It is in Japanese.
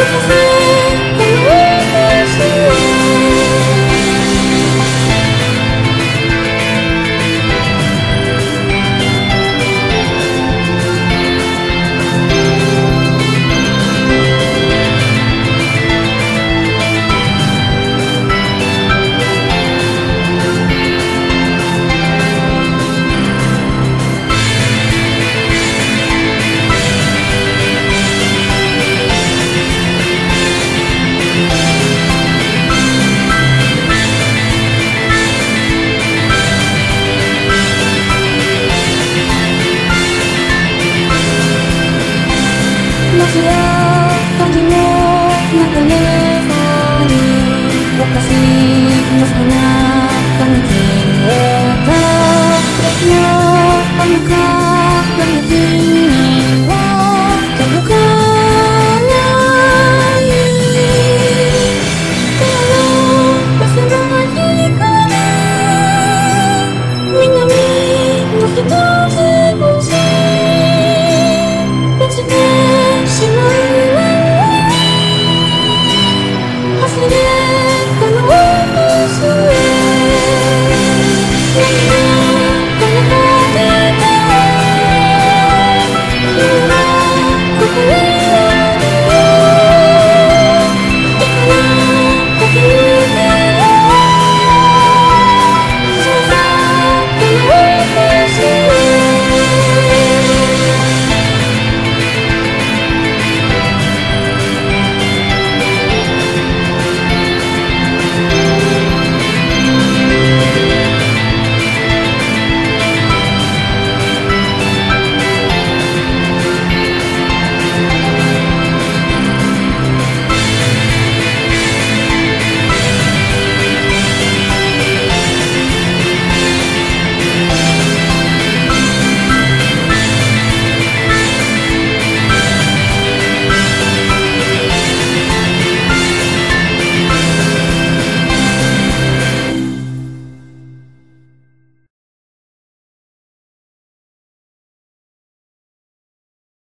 Música もなや先の中におかしいすかな。